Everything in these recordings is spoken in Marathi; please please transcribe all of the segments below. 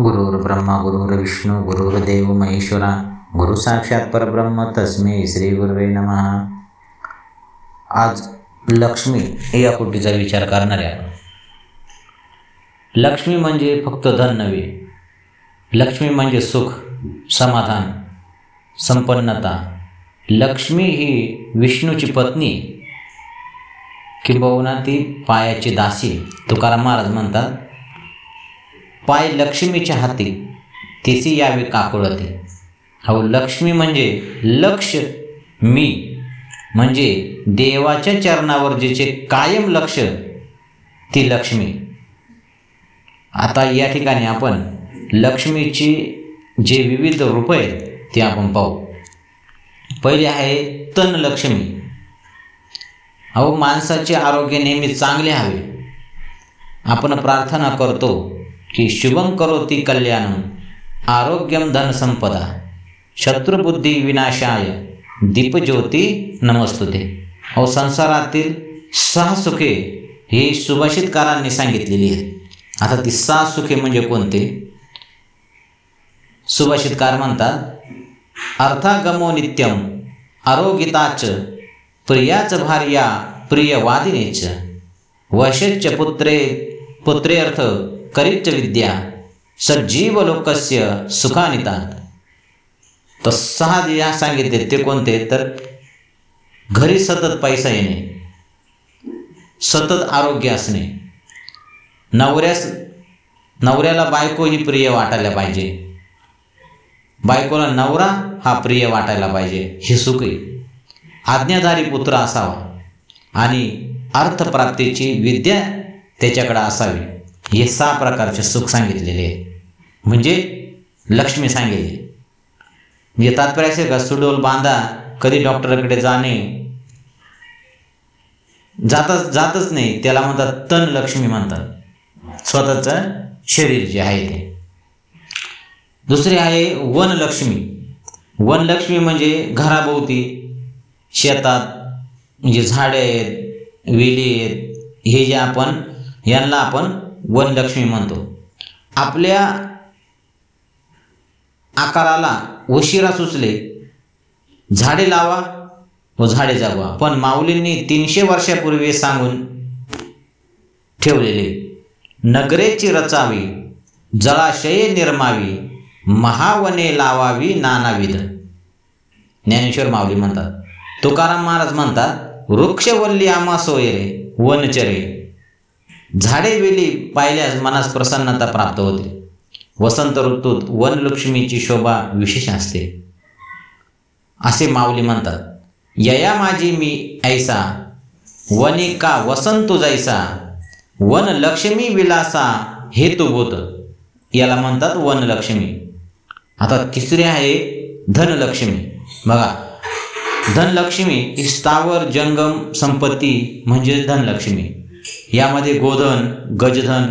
गुरुर् ब्रह्मा गुरुर्विष्णू गुरुर्देव महेश्वरा गुरु साक्षात परब्रह्म तस्मे श्री गुरुवे नम. आज लक्ष्मी या कोटीचा विचार करणार आहे लक्ष्मी म्हणजे फक्त धन नव्हे लक्ष्मी म्हणजे सुख समाधान संपन्नता. लक्ष्मी ही विष्णूची पत्नी किंबहुना ती पायाची दासी तुकाराम महाराज म्हणतात. पाय लक्ष्मीच्या हाती तिची यावे काकुळते अहो लक्ष्मी म्हणजे लक्ष मी म्हणजे देवाच्या चरणावर जिचे कायम लक्ष ती लक्ष्मी. आता या ठिकाणी आपण लक्ष्मीची जे विविध रूप आहेत ते आपण पाहू. पहिले आहे तन लक्ष्मी. अहो माणसाचे आरोग्य नेहमी चांगले हवे. आपण प्रार्थना करतो की शुभम करोती कल्याणम आरोग्यम धनसंपदा शत्रुबुद्धी विनाशाय दीपज्योती नमस्तुते. अहो संसारातील सहा सुखे ही सुभाषितकारांनी सांगितलेली आहेत. आता ती सहा सुखे म्हणजे कोणते? सुभाषितकार म्हणतात अर्थागमो नित्यम आरोगिताच प्रियाच भार्या प्रियवादिनेच. वशच्च पुत्रे पुत्रेअर्थ करीच विद्या सजीव लोकस्य सुखानितात तर सहा या सांगितले ते कोणते? तर घरी सतत पैसा येणे सतत आरोग्य असणे. नवऱ्यास नवऱ्याला बायको ही प्रिय वाटायला पाहिजे. बायकोला नवरा हा प्रिय वाटायला पाहिजे हे सुख. आहे आज्ञाधारी पुत्र असावा. आणि अर्थप्राप्तीची विद्या त्याच्याकडे असावी. हे सहा प्रकारचे सुख सांगितलेले आहे म्हणजे लक्ष्मी सांगितली. म्हणजे तात्पर्य असेल का? सुडोल बांधा कधी डॉक्टरकडे जाणे जातच जातच नाही. त्याला म्हणतात तन लक्ष्मी म्हणतात. स्वतःचं शरीर जे आहे ते. दुसरे आहे वनलक्ष्मी वनलक्ष्मी म्हणजे घराभोवती शेतात म्हणजे झाडे आहेत वेली आहेत. हे जे आपण यांना आपण वनलक्ष्मी म्हणतो. आपल्या आकाराला उशिरा सुचले. झाडे लावा व झाडे जगवा. पण माऊलींनी तीनशे वर्षापूर्वी सांगून ठेवलेले नगरेची रचावी जळाशये निर्मावी महावने लावावी नानाविध. ज्ञानेश्वर माऊली म्हणतात. तुकाराम महाराज म्हणतात वृक्षवल्ली आमा सोयरे वनचरे झाडे वेली पाहिल्यास मनास प्रसन्नता प्राप्त होते. वसंत ऋतूत वनलक्ष्मीची शोभा विशेष असते. असे माऊली म्हणतात यया माझी मी ऐसा वनिका वसंत जैसा वन लक्ष्मी विलासा हेतुभूत याला म्हणतात वनलक्ष्मी. आता तिसरी आहे धनलक्ष्मी. बघा धनलक्ष्मी ही स्थावर जंगम संपत्ती म्हणजे धनलक्ष्मी. यामध्ये गोधन गजधन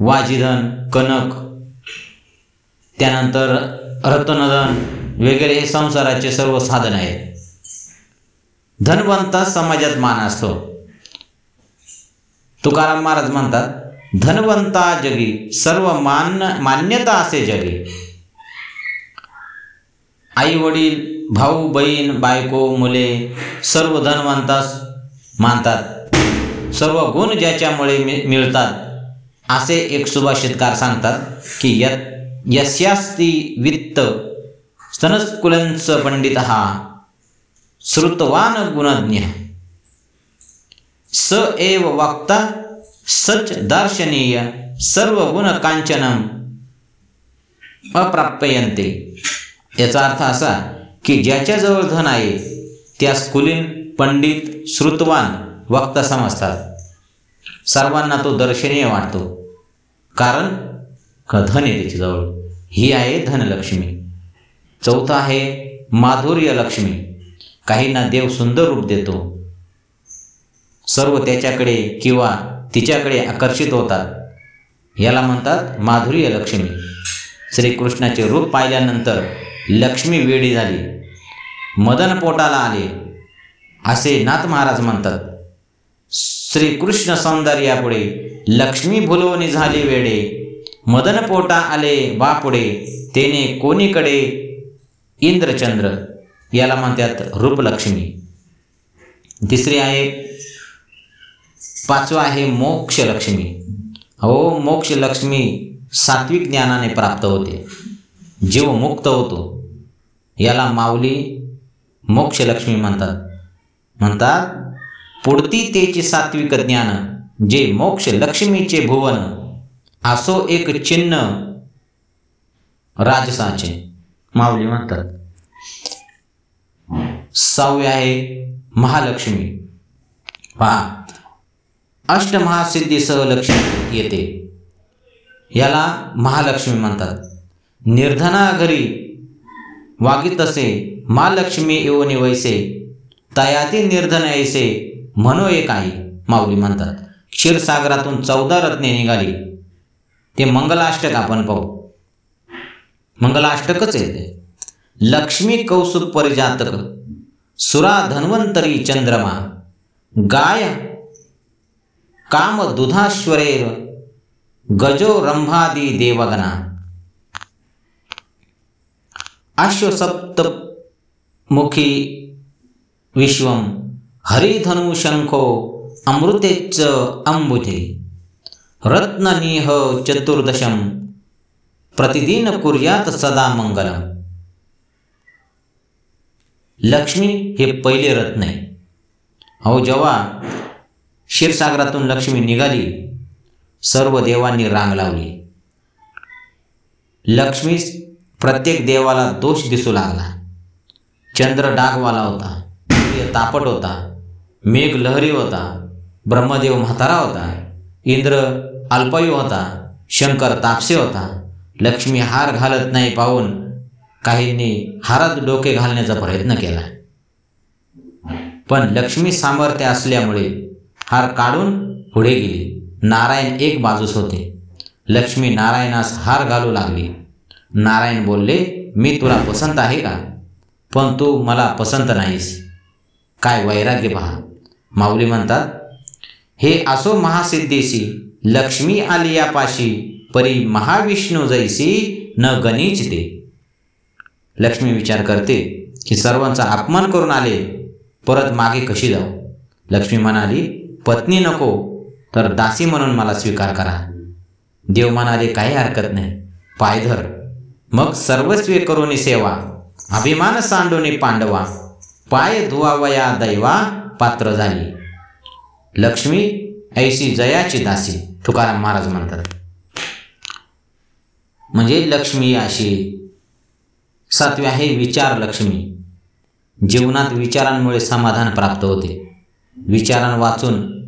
वाजिधन कनक त्यानंतर रत्नधन वगैरे हे संसाराचे सर्व साधन आहे धनवंत समाजात मान असतो. तुकाराम महाराज म्हणतात धनवंता जगी सर्व मान मान्यता असे जगी. आई वडील भाऊ बहीण बायको मुले सर्व धनवंतास मानतात. सर्व गुण ज्याच्यामुळे मिळतात असे एक सुभाषितकार सांगतात की य यस्यास्ती वित्त स्तनस्कुलंच पंडित हा श्रुतवान गुणज्ञ। स एव वक्ता सच दार्शनीय सर्व गुण कांचनम अप्राप्ययंते याचा अर्थ असा की ज्याच्याजवळ धन आहे त्यास कुलीन पंडित श्रुतवान वक्ता समजतात सर्वांना तो दर्शनीय वाटतो. कारण धन आहे त्याच्याजवळ ही आहे धनलक्ष्मी. चौथा आहे माधुर्य लक्ष्मी काहींना देव सुंदर रूप देतो. सर्व त्याच्याकडे किंवा तिच्याकडे आकर्षित होतात. याला म्हणतात माधुर्य लक्ष्मी श्रीकृष्णाचे रूप पाहिल्यानंतर लक्ष्मी वेडी झाली. मदन पोटाला आले. असे नाथ महाराज म्हणतात. श्रीकृष्ण सौंदर्यापुढे लक्ष्मी भुलवणी झाली वेडे मदन पोटा आले बापुडे तेने कोणीकडे? इंद्रचंद्र याला म्हणतात रूपलक्ष्मी. तिसरी आहे पाचवा आहे मोक्षलक्ष्मी. हो मोक्षलक्ष्मी सात्विक ज्ञानाने प्राप्त होते जीव मुक्त होतो. याला माऊली मोक्षलक्ष्मी म्हणतात. म्हणतात पुढती तेचे सात्विक ज्ञान जे मोक्ष लक्ष्मीचे भुवन असो एक चिन्ह राजसाचे. माऊली म्हणतात सहावी आहे महालक्ष्मी. पहा अष्टमहासिद्धीसह लक्ष्मी येते. याला महालक्ष्मी म्हणतात. निर्धना घरी वागित असे महालक्ष्मी येऊन वैसे तयाती निर्धन ऐसे म्हणो एक आहे माऊली म्हणतात. क्षीरसागरातून चौदा रत्ने निघाली. ते मंगलाष्टक आपण पाहू. मंगलाष्टकच येते लक्ष्मी कौसुक परिजातक सुरा धन्वंतरी चंद्रमा गाय काम दुधाश्वरेर गजो रंभादी देवगना अश्वसप्तमुखी विश्वम हरिधनुशंखो अमृतेच अंबुधे रत्ननिह चतुर्दशम। प्रतिदिन कुर्यात सदा मंगलम। लक्ष्मी हे पहिले रत्न आहे। अहो जेव्हा क्षीरसागरातून लक्ष्मी निघाली सर्व देवांनी रांग लावली। लक्ष्मी प्रत्येक देवाला दोष दिसू लागला। चंद्र डागवाला होता सूर्य तापट होता। मेघ लहरी होता ब्रह्मदेव म्हातारा होता इंद्र अल्पयू होता शंकर तापसे होता लक्ष्मी हार घालत नाही पाहून काहींनी हारात डोके घालण्याचा प्रयत्न केला. पण लक्ष्मी सामर्थ्य असल्यामुळे हार काढून पुढे गेली. नारायण एक बाजूस होते. लक्ष्मी नारायणास हार घालू लागली. नारायण बोलले मी तुला पसंत आहे का? पण तू मला पसंत नाहीस. काय वैराग्य पहा. माऊली म्हणतात हे असो महासिद्धेशी लक्ष्मी आलियापाशी परी महाविष्णू जैसी न गणिच दे. लक्ष्मी विचार करते की सर्वांचा अपमान करून आले परत मागे कशी जाऊ? लक्ष्मी म्हणाली पत्नी नको तर दासी म्हणून मला स्वीकार करा. देव म्हणाले काही हरकत नाही. पायधर मग सर्वस्वी करून सेवा अभिमान सांडोनी पांडवा पाय धुवावया दैवा पात्र झाली. लक्ष्मी ऐशी जयाची दासी तुकाराम महाराज म्हणतात. म्हणजे लक्ष्मी अशी सातवी आहे विचार लक्ष्मी. जीवनात विचारांमुळे समाधान प्राप्त होते. विचारां वाचून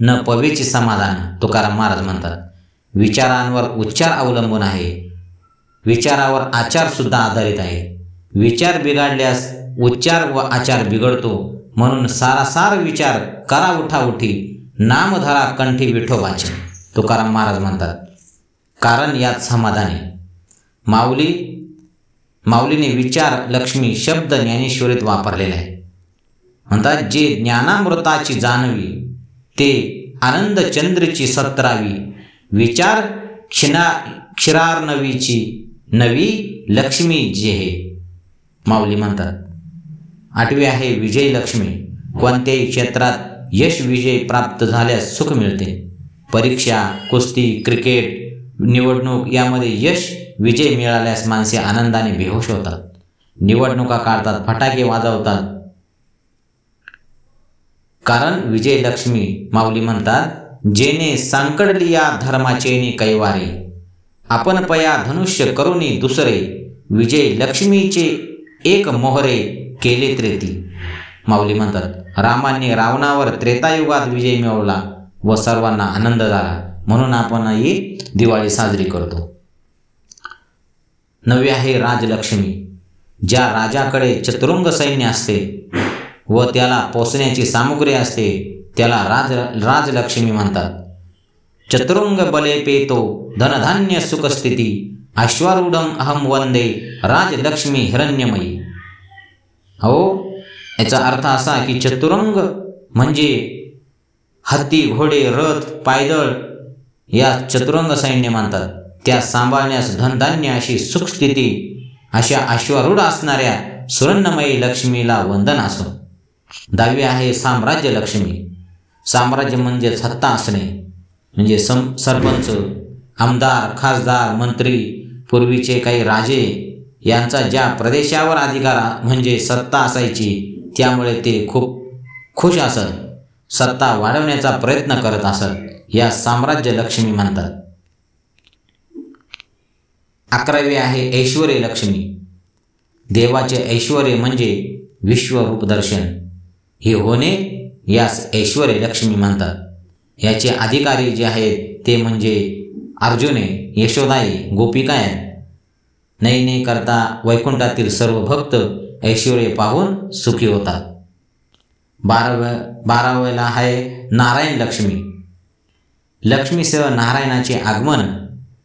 न पवेचे समाधान तुकाराम महाराज म्हणतात. विचारांवर उच्चार अवलंबून आहे. विचारावर आचारसुद्धा आधारित आहे. विचार बिघडल्यास उच्चार व आचार बिघडतो. म्हणून सारासार विचार करा उठा उठी नामधरा कंठी विठोबाचे तुकाराम महाराज म्हणतात कारण यात समाधान आहे. माऊली माऊलीने विचार लक्ष्मी शब्द ज्ञानेश्वरीत वापरलेला आहे. म्हणतात जे ज्ञानामृताची जाणवी ते आनंद चंद्रची सतरावी विचार क्षिना क्षीरार्णवीची नवी लक्ष्मी जे हे. माऊली म्हणतात आठवी आहे विजयलक्ष्मी. कोणत्याही क्षेत्रात यश विजय प्राप्त झाल्यास सुख मिळते. परीक्षा कुस्ती क्रिकेट निवडणूक यामध्ये यश विजय मिळाल्यास माणसे आनंदाने बेहोश होतात. निवडणुका काढतात फटाके वाजवतात. कारण विजयलक्ष्मी माऊली म्हणतात जेने सांकडली या धर्माचेने कैवारे. आपण पया धनुष्य करुणी दुसरे. विजय लक्ष्मीचे एक मोहरे केले त्रेती. माऊली म्हणतात रामाने रावणावर त्रेतायुगात विजय मिळवला व सर्वांना आनंद झाला. म्हणून आपण ही दिवाळी साजरी करतो. नवी आहे राजलक्ष्मी. ज्या राजाकडे चतुरंग सैन्य असते व त्याला पोसण्याची सामुग्री असते त्याला राज राजलक्ष्मी म्हणतात. चतुरंग बले पेतो धनधान्य सुखस्थिती अश्वारूढम अहम वंदे राजलक्ष्मी हिरण्यमयी. हो? याचा अर्थ असा की चतुरंग म्हणजे हत्ती घोडे रथ पायदळ या चतुरंग सैन्य मानतात. त्या सांभाळण्यास धनधान्य अशी सुखस्थिती अशा अश्वारूढ असणाऱ्या सुवर्णमयी लक्ष्मीला वंदन असो. दहावी आहे साम्राज्य लक्ष्मी. साम्राज्य म्हणजे सत्ता असणे म्हणजे सं सरपंच आमदार खासदार मंत्री पूर्वीचे काही राजे यांचा ज्या प्रदेशावर अधिकार म्हणजे सत्ता असायची त्यामुळे ते खूप खुश असत. सत्ता वाढवण्याचा प्रयत्न करत असत. या साम्राज्य लक्ष्मी म्हणतात. अकरावी आहे ऐश्वर लक्ष्मी. देवाचे ऐश्वर म्हणजे विश्वरूप दर्शन. हे होणे यास ऐश्वर लक्ष्मी म्हणतात. याचे अधिकारी जे आहेत ते म्हणजे अर्जुने यशोदाई गोपिका आहेत नाही नाही करता वैकुंठातील सर्व भक्त ऐश्वर्य पाहून सुखी होतात. बाराव्या बाराव्याला आहे नारायण लक्ष्मी. लक्ष्मीसह नारायणाचे आगमन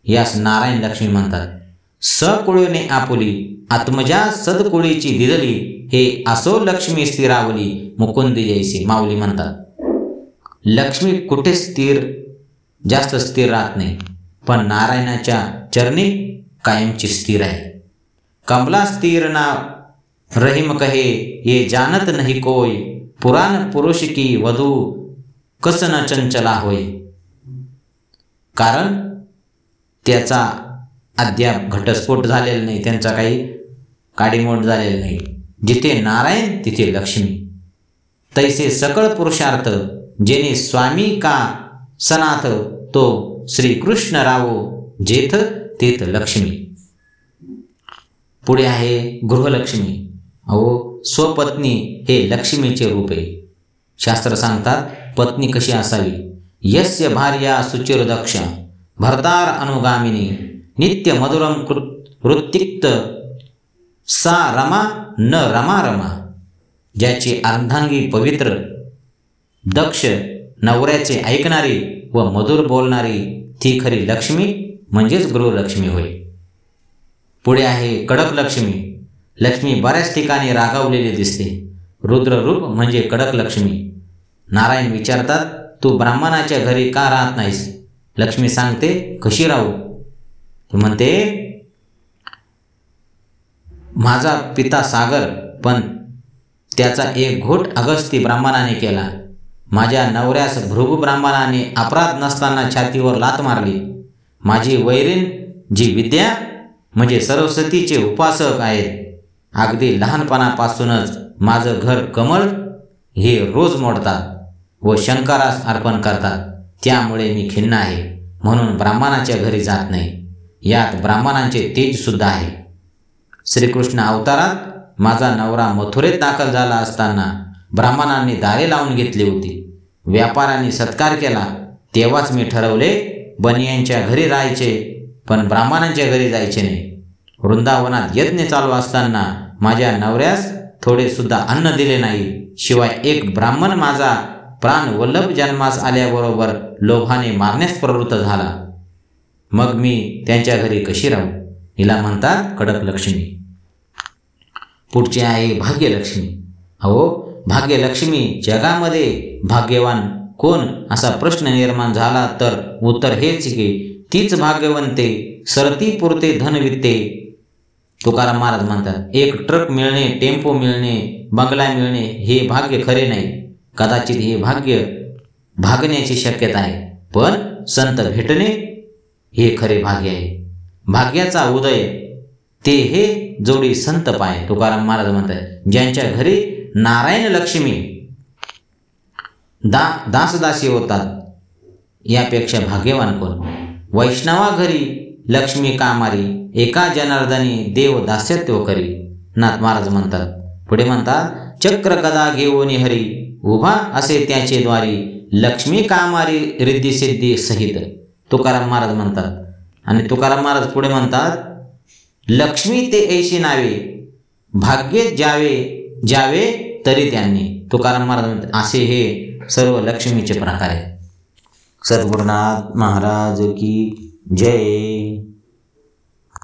यास नारायण लक्ष्मी म्हणतात. सकुळीने आपुली आत्मजा सदकुळीची दिदली हे असो लक्ष्मी स्थिरावली मुकुंदी जैसी माऊली म्हणतात. लक्ष्मी कुठे स्थिर? जास्त स्थिर राहत नाही पण नारायणाच्या चरणी कायमची स्थिर आहे. कमला स्थिर ना रहीम कहे ये जानत नाही कोय पुराण पुरुष की वधू कस न चंचला होय कारण त्याचा अद्याप घटस्फोट झालेला नाही त्यांचा काही काडीमोड झालेला नाही. जिथे नारायण तिथे लक्ष्मी. तैसे सकळ पुरुषार्थ जेने स्वामी का सनाथ तो श्रीकृष्ण रावो जेथ तेथ लक्ष्मी. पुढे आहे गृहलक्ष्मी. अहो स्वपत्नी हे लक्ष्मीचे रूप. आहे शास्त्र सांगतात पत्नी कशी असावी? यस्य भार्या सुचिरदक्ष भरदार अनुगामिनी नित्य मधुरम वृत्तिक्त सा रमा न रमा रमा. ज्याची अर्धांगी पवित्र दक्ष नवऱ्याचे ऐकणारी व मधुर बोलणारी ती खरी लक्ष्मी म्हणजेच गृहलक्ष्मी होय. पुढे आहे कडक लक्ष्मी लक्ष्मी बऱ्याच ठिकाणी रागावलेली दिसते. रुद्ररूप म्हणजे कडक लक्ष्मी नारायण विचारतात तू ब्राह्मणाच्या घरी का राहत नाहीस? लक्ष्मी सांगते कशी राहू? ती म्हणते माझा पिता सागर पण त्याचा एक घोट अगस्ती ब्राह्मणाने केला. माझ्या नवऱ्यास भृगू ब्राह्मणाने अपराध नसताना छातीवर लात मारली. माझी वैरीण जी विद्या म्हणजे सरस्वतीचे उपासक आहेत. अगदी लहानपणापासूनच माझं घर कमळ हे रोज मोडतात व शंकरास अर्पण करतात. त्यामुळे मी खिन्न आहे. म्हणून ब्राह्मणाच्या घरी जात नाही. यात ब्राह्मणांचे तेजसुद्धा आहे. श्रीकृष्ण अवतारात माझा नवरा मथुरेत दाखल झाला असताना ब्राह्मणांनी दारे लावून घेतली होती. व्यापाराने सत्कार केला. तेव्हाच मी ठरवले बनियांच्या घरी राहायचे पण ब्राह्मणांच्या घरी जायचे नाही. वृंदावनात यज्ञ चालू असताना माझ्या नवऱ्यास थोडेसुद्धा अन्न दिले नाही. शिवाय एक ब्राह्मण माझा प्राण वल्लभ जन्मास आल्याबरोबर लोभाने मारण्यास प्रवृत्त झाला. मग मी त्यांच्या घरी कशी राहू? हिला म्हणतात कडक लक्ष्मी. पुढचे आहे भाग्यलक्ष्मी. अहो भाग्यलक्ष्मी जगामध्ये भाग्यवान कोण असा प्रश्न निर्माण झाला तर उत्तर हेच की तीच भाग्यवंते सरती पुरते धनवित्ते तुकाराम महाराज म्हणतात एक ट्रक मिळणे टेम्पो मिळणे बंगला मिळणे हे भाग्य खरे नाही. कदाचित हे भाग्य भागण्याची शक्यता आहे पण संत भेटणे हे खरे भाग्य आहे. भाग्याचा उदय ते हे जोडी संत पाय तुकाराम महाराज म्हणतात. ज्यांच्या घरी नारायण लक्ष्मी दा दासदासी होतात. यापेक्षा भाग्यवान कोण? वैष्णवा घरी लक्ष्मी कामारी एका जनार्दनी देव दास्यत्व करी. नाथ महाराज म्हणतात पुढे म्हणतात चक्र गदा घेऊन हरी उभा असे त्याचे द्वारी लक्ष्मी कामारी रिद्धी सिद्धी सहित. तुकाराम महाराज म्हणतात आणि तुकाराम महाराज पुढे म्हणतात लक्ष्मी ते ऐशी नावे भाग्य जावे जावे तरी त्यांनी. तुकाराम महाराज म्हणतात असे हे सर्व लक्ष्मीचे प्रकार आहेत. सद्गुरुनाथ महाराज की जय.